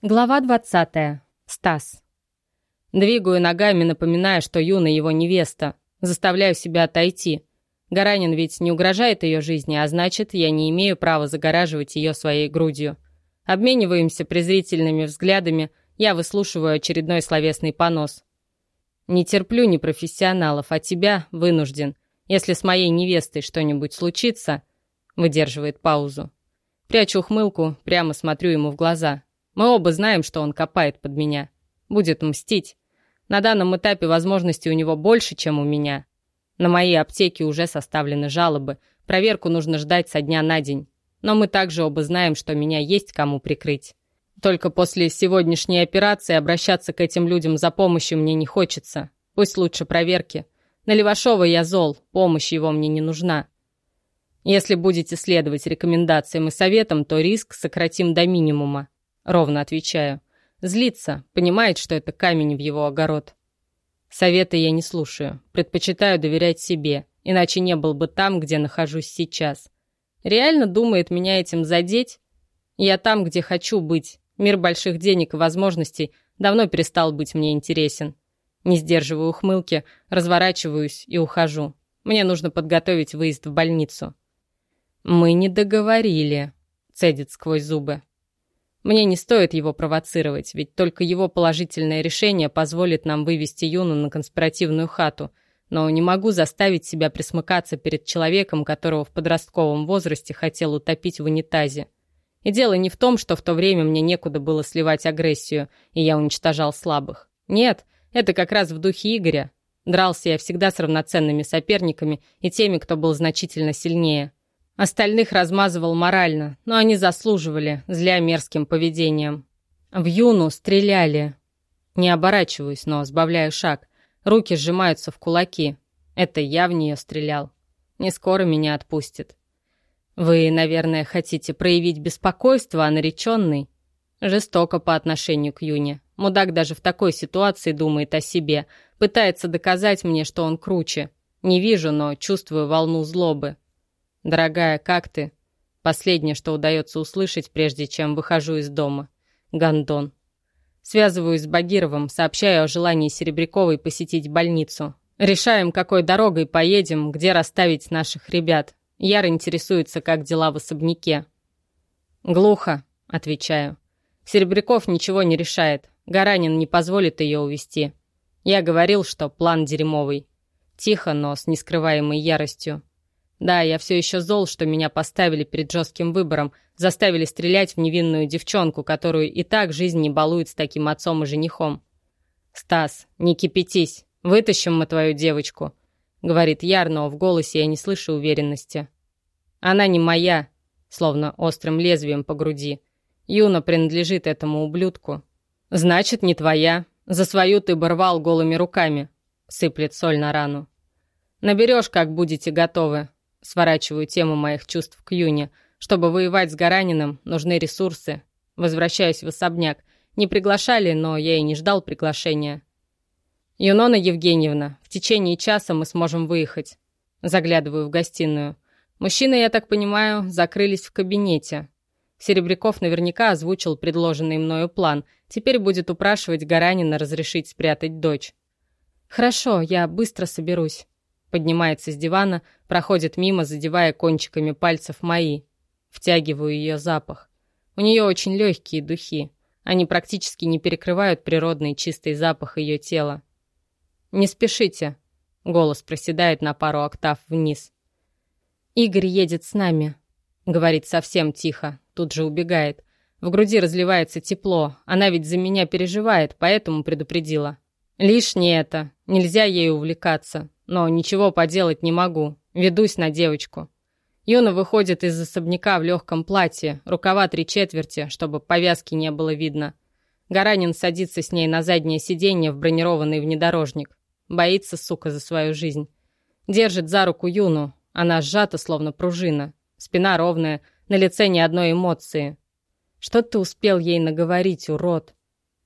Глава 20. Стас. Двигаю ногами, напоминая, что Юна его невеста. Заставляю себя отойти. Гаранин ведь не угрожает ее жизни, а значит, я не имею права загораживать ее своей грудью. Обмениваемся презрительными взглядами, я выслушиваю очередной словесный понос. Не терплю непрофессионалов, а тебя вынужден. Если с моей невестой что-нибудь случится, выдерживает паузу. Прячу ухмылку, прямо смотрю ему в глаза. Мы оба знаем, что он копает под меня. Будет мстить. На данном этапе возможностей у него больше, чем у меня. На мои аптеки уже составлены жалобы. Проверку нужно ждать со дня на день. Но мы также оба знаем, что меня есть кому прикрыть. Только после сегодняшней операции обращаться к этим людям за помощью мне не хочется. Пусть лучше проверки. На Левашова я зол, помощь его мне не нужна. Если будете следовать рекомендациям и советам, то риск сократим до минимума. Ровно отвечаю. Злится, понимает, что это камень в его огород. Советы я не слушаю, предпочитаю доверять себе, иначе не был бы там, где нахожусь сейчас. Реально думает меня этим задеть? Я там, где хочу быть. Мир больших денег и возможностей давно перестал быть мне интересен. Не сдерживаю ухмылки, разворачиваюсь и ухожу. Мне нужно подготовить выезд в больницу. «Мы не договорили», — цедит сквозь зубы. Мне не стоит его провоцировать, ведь только его положительное решение позволит нам вывести Юну на конспиративную хату. Но не могу заставить себя присмыкаться перед человеком, которого в подростковом возрасте хотел утопить в унитазе. И дело не в том, что в то время мне некуда было сливать агрессию, и я уничтожал слабых. Нет, это как раз в духе Игоря. Дрался я всегда с равноценными соперниками и теми, кто был значительно сильнее. Остальных размазывал морально, но они заслуживали, зля мерзким поведением. В Юну стреляли. Не оборачиваюсь, но сбавляю шаг. Руки сжимаются в кулаки. Это я в нее стрелял. Не скоро меня отпустит. Вы, наверное, хотите проявить беспокойство о нареченной? Жестоко по отношению к Юне. Мудак даже в такой ситуации думает о себе. Пытается доказать мне, что он круче. Не вижу, но чувствую волну злобы. «Дорогая, как ты?» Последнее, что удается услышать, прежде чем выхожу из дома. Гондон. Связываюсь с Багировым, сообщаю о желании Серебряковой посетить больницу. Решаем, какой дорогой поедем, где расставить наших ребят. Яр интересуется, как дела в особняке. «Глухо», — отвечаю. Серебряков ничего не решает. Гаранин не позволит ее увести. Я говорил, что план дерьмовый. Тихо, но с нескрываемой яростью. Да, я все еще зол, что меня поставили перед жестким выбором, заставили стрелять в невинную девчонку, которую и так жизнь не балует с таким отцом и женихом. «Стас, не кипятись, вытащим мы твою девочку», — говорит Яр, но в голосе я не слышу уверенности. «Она не моя», словно острым лезвием по груди. «Юна принадлежит этому ублюдку». «Значит, не твоя. За свою ты бы рвал голыми руками», — сыплет соль на рану. «Наберешь, как будете готовы. Сворачиваю тему моих чувств к Юне. Чтобы воевать с Гараниным, нужны ресурсы. Возвращаюсь в особняк. Не приглашали, но я и не ждал приглашения. «Юнона Евгеньевна, в течение часа мы сможем выехать». Заглядываю в гостиную. Мужчины, я так понимаю, закрылись в кабинете. Серебряков наверняка озвучил предложенный мною план. Теперь будет упрашивать Гаранина разрешить спрятать дочь. «Хорошо, я быстро соберусь». Поднимается с дивана, проходит мимо, задевая кончиками пальцев мои. Втягиваю ее запах. У нее очень легкие духи. Они практически не перекрывают природный чистый запах ее тела. «Не спешите», — голос проседает на пару октав вниз. «Игорь едет с нами», — говорит совсем тихо, тут же убегает. В груди разливается тепло, она ведь за меня переживает, поэтому предупредила. Лишнее это, нельзя ей увлекаться, но ничего поделать не могу. Ведусь на девочку. Юна выходит из особняка в легком платье, рукава три четверти, чтобы повязки не было видно. Гаранин садится с ней на заднее сиденье в бронированный внедорожник. Боится, сука, за свою жизнь. Держит за руку Юну. Она сжата, словно пружина. Спина ровная, на лице ни одной эмоции. Что ты успел ей наговорить, урод?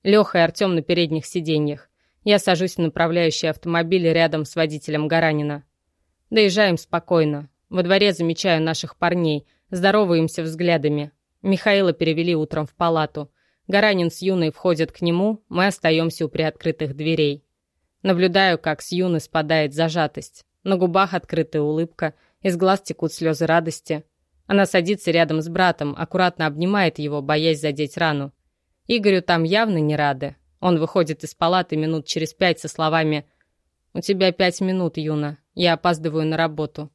Леха и Артем на передних сиденьях. Я сажусь в направляющий автомобиль рядом с водителем Гаранина. Доезжаем спокойно. Во дворе замечаю наших парней, здороваемся взглядами. Михаила перевели утром в палату. Гаранин с Юной входят к нему, мы остаемся у приоткрытых дверей. Наблюдаю, как с Юны спадает зажатость. На губах открытая улыбка, из глаз текут слезы радости. Она садится рядом с братом, аккуратно обнимает его, боясь задеть рану. Игорю там явно не рады. Он выходит из палаты минут через пять со словами «У тебя пять минут, Юна. Я опаздываю на работу».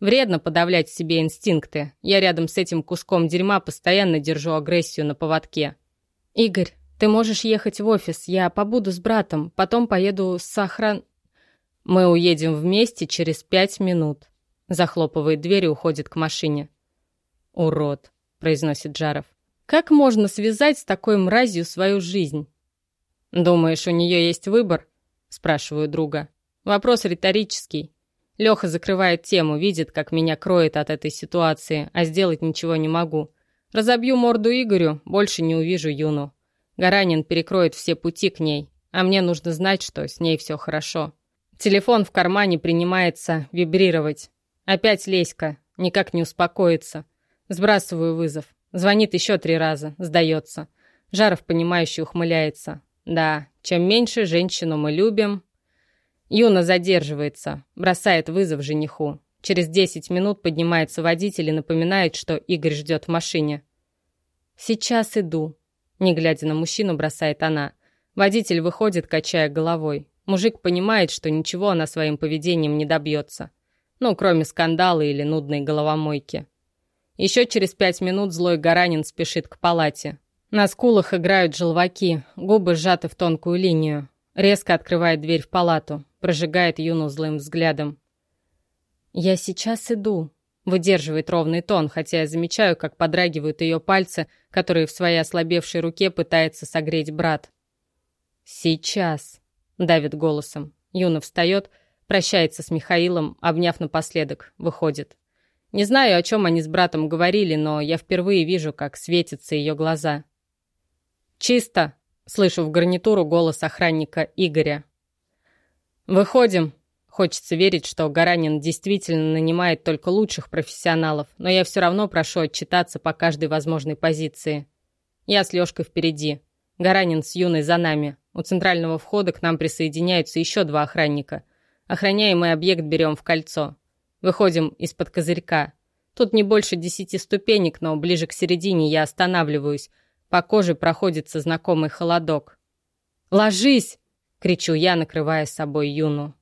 Вредно подавлять в себе инстинкты. Я рядом с этим куском дерьма постоянно держу агрессию на поводке. «Игорь, ты можешь ехать в офис. Я побуду с братом. Потом поеду с охран...» «Мы уедем вместе через пять минут». Захлопывает дверь и уходит к машине. «Урод», — произносит Жаров. «Как можно связать с такой мразью свою жизнь?» «Думаешь, у нее есть выбор?» — спрашиваю друга. Вопрос риторический. Леха закрывает тему, видит, как меня кроет от этой ситуации, а сделать ничего не могу. Разобью морду Игорю, больше не увижу Юну. Гаранин перекроет все пути к ней, а мне нужно знать, что с ней все хорошо. Телефон в кармане принимается вибрировать. Опять Леська, никак не успокоится. Сбрасываю вызов. Звонит еще три раза, сдается. Жаров, понимающе ухмыляется. Да, чем меньше женщину мы любим, Юна задерживается, бросает вызов жениху. Через 10 минут поднимается водитель и напоминает, что Игорь ждет в машине. «Сейчас иду», — не глядя на мужчину, бросает она. Водитель выходит, качая головой. Мужик понимает, что ничего она своим поведением не добьется. Ну, кроме скандала или нудной головомойки. Еще через пять минут злой Гаранин спешит к палате. На скулах играют желваки, губы сжаты в тонкую линию. Резко открывает дверь в палату прожигает Юну злым взглядом. «Я сейчас иду», — выдерживает ровный тон, хотя я замечаю, как подрагивают ее пальцы, которые в своей ослабевшей руке пытается согреть брат. «Сейчас», — давит голосом. Юна встает, прощается с Михаилом, обняв напоследок, выходит. Не знаю, о чем они с братом говорили, но я впервые вижу, как светятся ее глаза. «Чисто!» — слышу в гарнитуру голос охранника Игоря. «Выходим». Хочется верить, что Гаранин действительно нанимает только лучших профессионалов, но я все равно прошу отчитаться по каждой возможной позиции. Я с Лешкой впереди. Гаранин с Юной за нами. У центрального входа к нам присоединяются еще два охранника. Охраняемый объект берем в кольцо. Выходим из-под козырька. Тут не больше десяти ступенек, но ближе к середине я останавливаюсь. По коже проходится знакомый холодок. «Ложись!» кричу я, накрывая собой Юну.